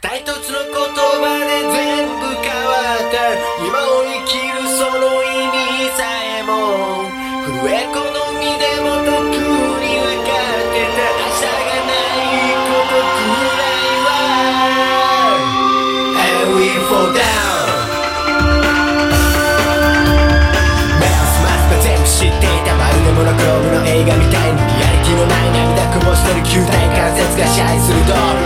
たいつの言葉で全部変わった。今を生きるその意味さえも。震え好みでもとくに分かってた明日がないことくらいは And we fall down. 目をますか全部知っていたまるでモノクロームの映画みたいに。やる気のない涙こぼしてる球体関節が支配するドール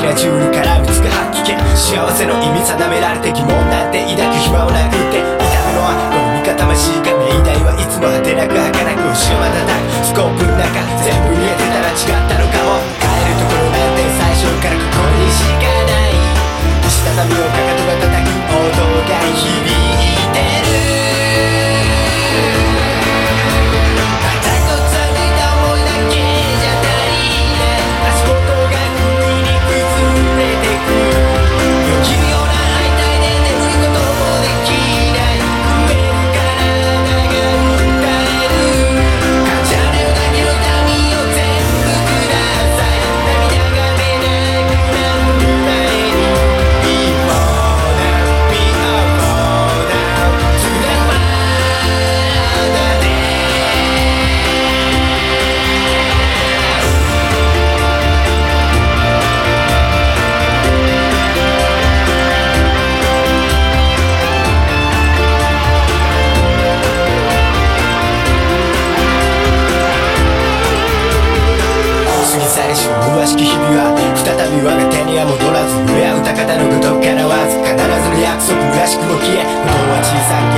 キラ中に絡みつく吐き気。幸せの意味定められて疑問なんて抱く暇もなく虚しき日々は再び我が手には戻らず上は歌方のことからわず必ずの約束らしくも消え元は小さく